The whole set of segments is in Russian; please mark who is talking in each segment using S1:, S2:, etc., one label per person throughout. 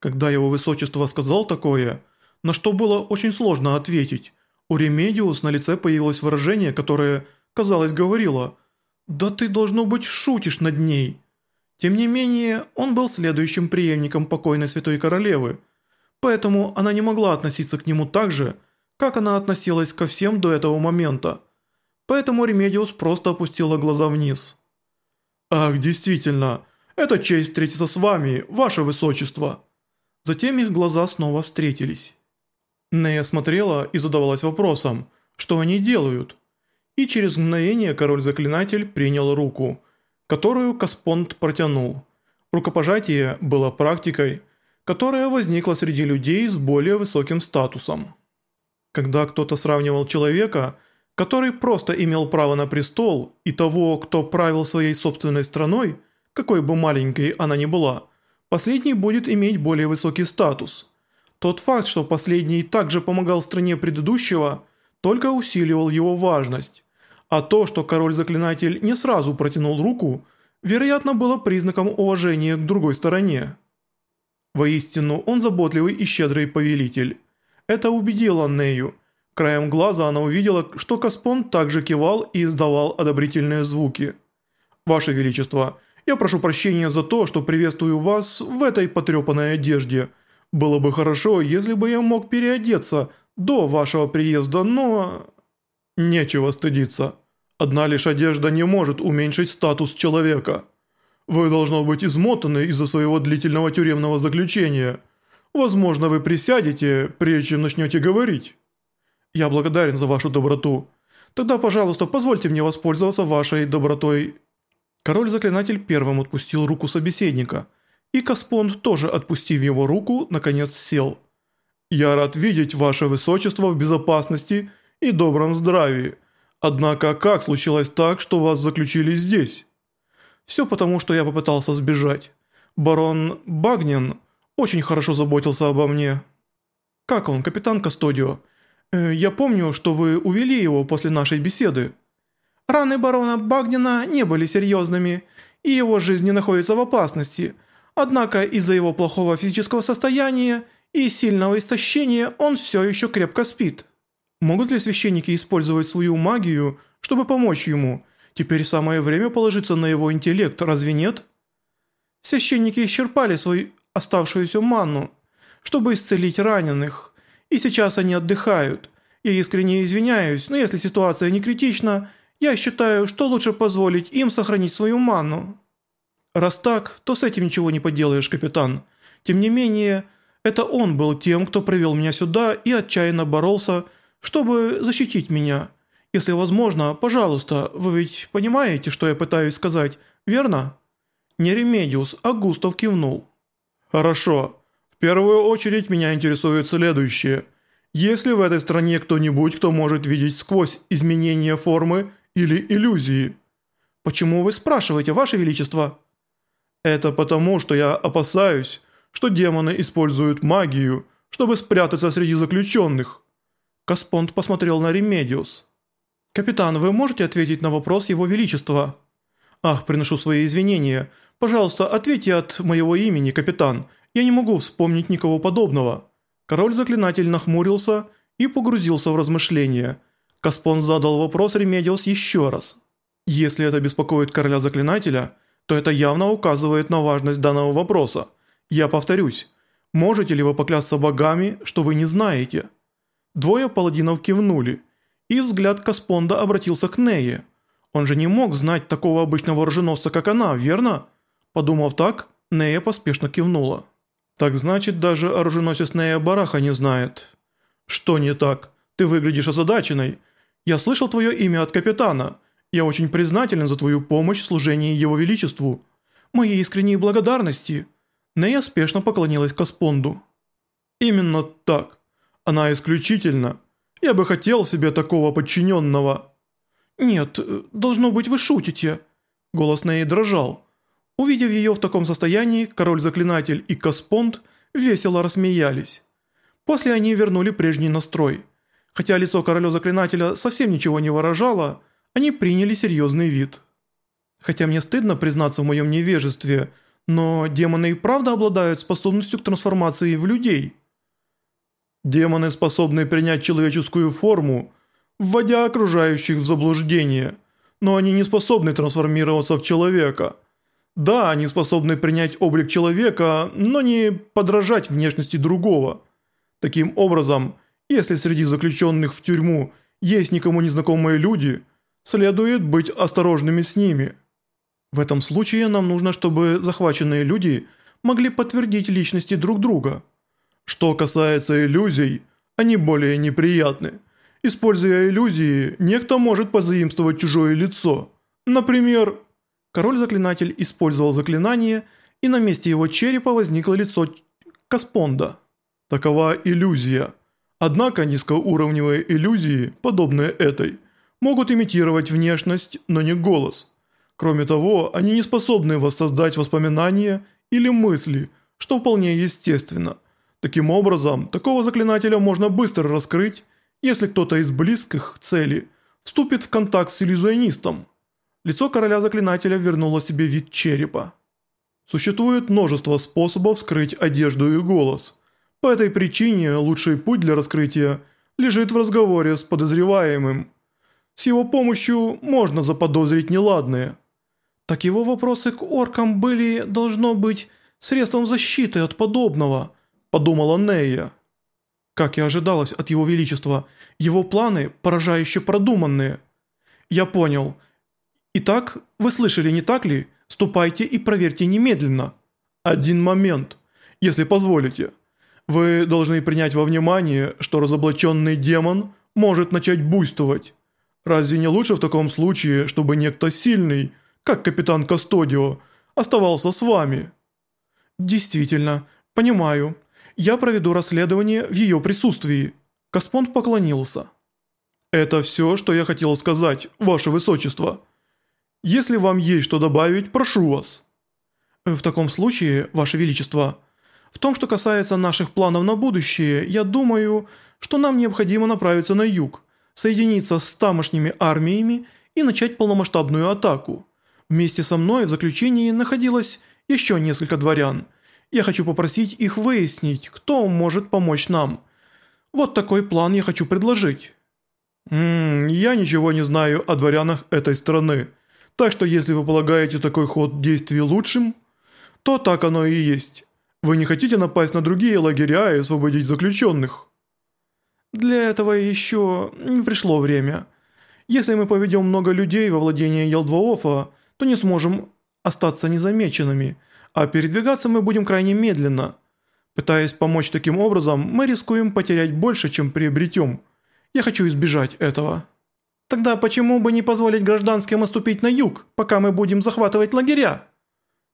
S1: Когда его высочество сказал такое, на что было очень сложно ответить, у Ремедиус на лице появилось выражение, которое, казалось, говорило «Да ты, должно быть, шутишь над ней». Тем не менее, он был следующим преемником покойной святой королевы, поэтому она не могла относиться к нему так же, как она относилась ко всем до этого момента. Поэтому Ремедиус просто опустила глаза вниз. «Ах, действительно, это честь встретиться с вами, ваше высочество». Затем их глаза снова встретились. Нея смотрела и задавалась вопросом, что они делают. И через мгновение король-заклинатель принял руку, которую Каспонд протянул. Рукопожатие было практикой, которая возникла среди людей с более высоким статусом. Когда кто-то сравнивал человека, который просто имел право на престол, и того, кто правил своей собственной страной, какой бы маленькой она ни была, последний будет иметь более высокий статус. Тот факт, что последний также помогал стране предыдущего, только усиливал его важность. А то, что король-заклинатель не сразу протянул руку, вероятно было признаком уважения к другой стороне. Воистину, он заботливый и щедрый повелитель. Это убедило Нею. Краем глаза она увидела, что Каспон также кивал и издавал одобрительные звуки. «Ваше Величество, я прошу прощения за то, что приветствую вас в этой потрепанной одежде. Было бы хорошо, если бы я мог переодеться до вашего приезда, но...» «Нечего стыдиться. Одна лишь одежда не может уменьшить статус человека. Вы должно быть измотаны из-за своего длительного тюремного заключения. Возможно, вы присядете, прежде чем начнете говорить». «Я благодарен за вашу доброту. Тогда, пожалуйста, позвольте мне воспользоваться вашей добротой». Король-заклинатель первым отпустил руку собеседника, и Каспонд, тоже отпустив его руку, наконец сел. «Я рад видеть ваше высочество в безопасности и добром здравии. Однако как случилось так, что вас заключили здесь?» «Все потому, что я попытался сбежать. Барон Багнин очень хорошо заботился обо мне». «Как он, капитан Кастодио? Э, я помню, что вы увели его после нашей беседы». «Раны барона Багнина не были серьезными, и его жизнь не находится в опасности. Однако из-за его плохого физического состояния и сильного истощения он все еще крепко спит». Могут ли священники использовать свою магию, чтобы помочь ему? Теперь самое время положиться на его интеллект, разве нет? Священники исчерпали свою оставшуюся манну, чтобы исцелить раненых, и сейчас они отдыхают. Я искренне извиняюсь, но если ситуация не критична, я считаю, что лучше позволить им сохранить свою манну. Раз так, то с этим ничего не поделаешь, капитан. Тем не менее, это он был тем, кто привел меня сюда и отчаянно боролся, чтобы защитить меня. Если возможно, пожалуйста, вы ведь понимаете, что я пытаюсь сказать, верно?» Не Ремедиус, а Густав кивнул. «Хорошо. В первую очередь меня интересует следующее. Есть ли в этой стране кто-нибудь, кто может видеть сквозь изменения формы или иллюзии?» «Почему вы спрашиваете, Ваше Величество?» «Это потому, что я опасаюсь, что демоны используют магию, чтобы спрятаться среди заключенных». Каспонд посмотрел на Ремедиус. «Капитан, вы можете ответить на вопрос Его Величества?» «Ах, приношу свои извинения. Пожалуйста, ответьте от моего имени, капитан. Я не могу вспомнить никого подобного». Король-заклинатель нахмурился и погрузился в размышления. Каспон задал вопрос Ремедиус еще раз. «Если это беспокоит короля-заклинателя, то это явно указывает на важность данного вопроса. Я повторюсь, можете ли вы поклясться богами, что вы не знаете?» Двое паладинов кивнули, и взгляд Каспонда обратился к Нее. Он же не мог знать такого обычного оруженосца, как она, верно? Подумав так, Нея поспешно кивнула. «Так значит, даже оруженосец Нея Бараха не знает». «Что не так? Ты выглядишь озадаченной. Я слышал твое имя от капитана. Я очень признателен за твою помощь в служении его величеству. Мои искренние благодарности». Нея спешно поклонилась Каспонду. «Именно так. Она исключительна. Я бы хотел себе такого подчиненного». «Нет, должно быть, вы шутите». Голос Неи дрожал. Увидев ее в таком состоянии, король-заклинатель и Каспонд весело рассмеялись. После они вернули прежний настрой. Хотя лицо короля-заклинателя совсем ничего не выражало, они приняли серьезный вид. Хотя мне стыдно признаться в моем невежестве, Но демоны и правда обладают способностью к трансформации в людей.
S2: Демоны способны принять человеческую форму, вводя окружающих в заблуждение, но они не способны трансформироваться в человека. Да, они способны принять облик человека, но не подражать внешности другого. Таким образом, если среди заключенных в тюрьму есть никому незнакомые люди, следует быть осторожными с ними.
S1: В этом случае нам нужно, чтобы захваченные люди могли подтвердить личности друг друга.
S2: Что касается иллюзий, они более неприятны. Используя иллюзии, некто может позаимствовать чужое лицо. Например,
S1: король-заклинатель использовал заклинание, и на месте его черепа возникло лицо Каспонда.
S2: Такова иллюзия. Однако низкоуровневые иллюзии, подобные этой, могут имитировать внешность, но не голос. Кроме того, они не способны воссоздать воспоминания или мысли, что вполне естественно. Таким образом, такого заклинателя можно быстро раскрыть, если кто-то из близких цели вступит в контакт с иллюзионистом. Лицо короля-заклинателя вернуло себе вид черепа. Существует множество способов скрыть одежду и голос. По этой причине лучший путь для раскрытия лежит в разговоре с подозреваемым. С его помощью можно заподозрить неладное –
S1: так его вопросы к оркам были, должно быть, средством защиты от подобного, подумала Нея. Как и ожидалось от его величества, его планы поражающе продуманные. Я понял. Итак, вы слышали, не так ли? Ступайте и проверьте немедленно.
S2: Один момент, если позволите. Вы должны принять во внимание, что разоблаченный демон может начать буйствовать. Разве не лучше в таком случае, чтобы некто сильный – как капитан Кастодио, оставался с вами».
S1: «Действительно, понимаю. Я проведу расследование в ее присутствии». Каспонд поклонился.
S2: «Это все, что я хотел сказать, ваше высочество. Если вам есть что добавить, прошу вас».
S1: «В таком случае, ваше величество, в том, что касается наших планов на будущее, я думаю, что нам необходимо направиться на юг, соединиться с тамошними армиями и начать полномасштабную атаку. Вместе со мной в заключении находилось еще несколько дворян. Я хочу попросить их выяснить, кто может помочь нам. Вот такой план я хочу предложить».
S2: «Ммм, я ничего не знаю о дворянах этой страны. Так что если вы полагаете такой ход действий лучшим, то так оно и есть. Вы не хотите напасть на другие лагеря и освободить заключенных?»
S1: «Для этого еще не пришло время. Если мы поведем много людей во владение Елдваофа, то не сможем остаться незамеченными, а передвигаться мы будем крайне медленно. Пытаясь помочь таким образом, мы рискуем потерять больше, чем приобретем. Я хочу избежать этого. Тогда почему бы не позволить гражданским оступить на юг, пока мы будем захватывать лагеря?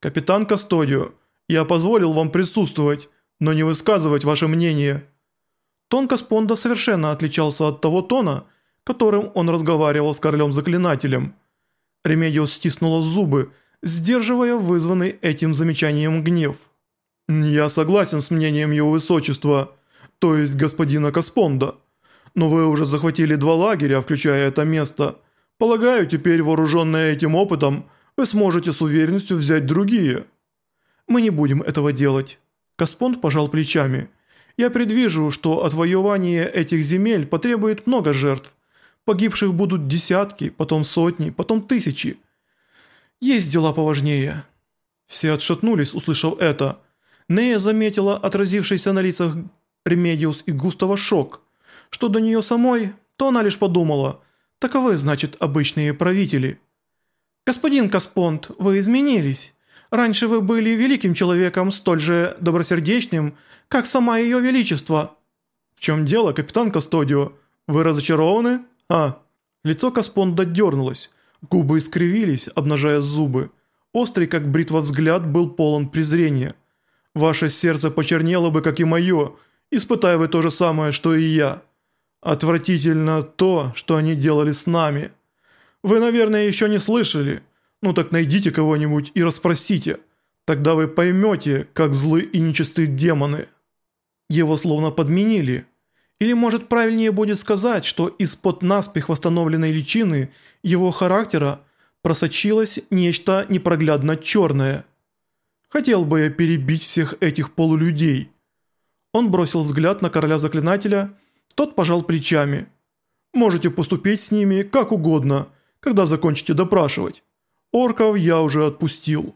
S2: Капитан Кастодио, я позволил вам присутствовать, но не высказывать ваше мнение.
S1: Тон Каспонда совершенно отличался от того тона, которым он разговаривал с королем-заклинателем – Ремедиус стиснула зубы, сдерживая вызванный этим замечанием гнев.
S2: «Я согласен с мнением его высочества, то есть господина Каспонда. Но вы уже захватили два лагеря, включая это место. Полагаю, теперь вооруженные этим опытом, вы сможете с уверенностью взять другие».
S1: «Мы не будем этого делать». Каспонд пожал плечами. «Я предвижу, что отвоевание этих земель потребует много жертв. Погибших будут десятки, потом сотни, потом тысячи. Есть дела поважнее». Все отшатнулись, услышав это. Нея заметила отразившийся на лицах Ремедиус и Густава шок. Что до нее самой, то она лишь подумала. Таковы, значит, обычные правители. «Господин Каспонт, вы изменились. Раньше вы были великим человеком, столь же добросердечным, как сама ее величество».
S2: «В чем дело, капитан Кастодио? Вы разочарованы?» «А!» Лицо Каспонда дернулось, губы искривились, обнажая зубы. Острый, как бритва взгляд, был полон презрения. «Ваше сердце почернело бы, как и мое, испытая вы то же самое, что и я. Отвратительно то, что они делали с нами. Вы, наверное, еще не слышали. Ну так найдите кого-нибудь и расспросите. Тогда вы поймете, как злы и нечисты демоны».
S1: Его словно подменили – или, может, правильнее будет сказать, что из-под наспех восстановленной личины его характера просочилось нечто непроглядно черное.
S2: Хотел бы я перебить всех этих полулюдей». Он бросил взгляд на короля заклинателя, тот пожал плечами. «Можете поступить с ними как угодно, когда закончите допрашивать. Орков я уже отпустил».